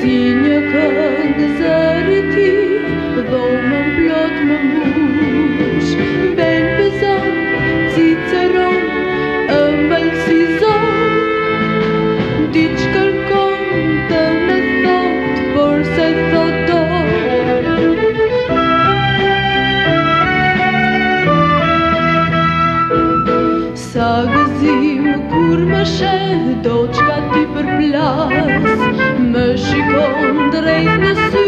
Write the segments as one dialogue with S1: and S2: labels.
S1: Синя, как заряди, в долмом плет маму. gëzim Kur më shëh do qka ti përplas Më shikon drejt në sy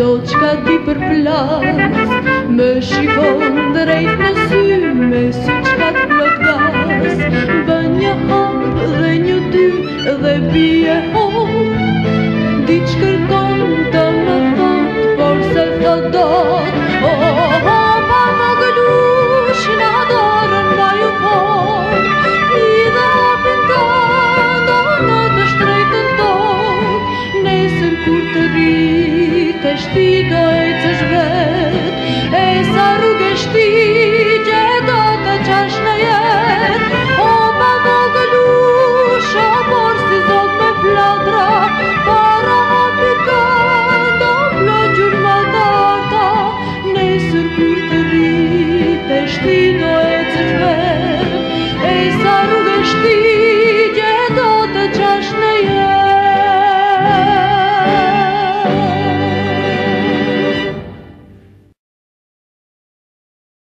S1: Do qka di për plas Më shikon drejt në sy Me sy qka të plët gas. Bë një hap dhe një dy Dhe bie hop. Di që kërkon të më thot Por se të dojt be.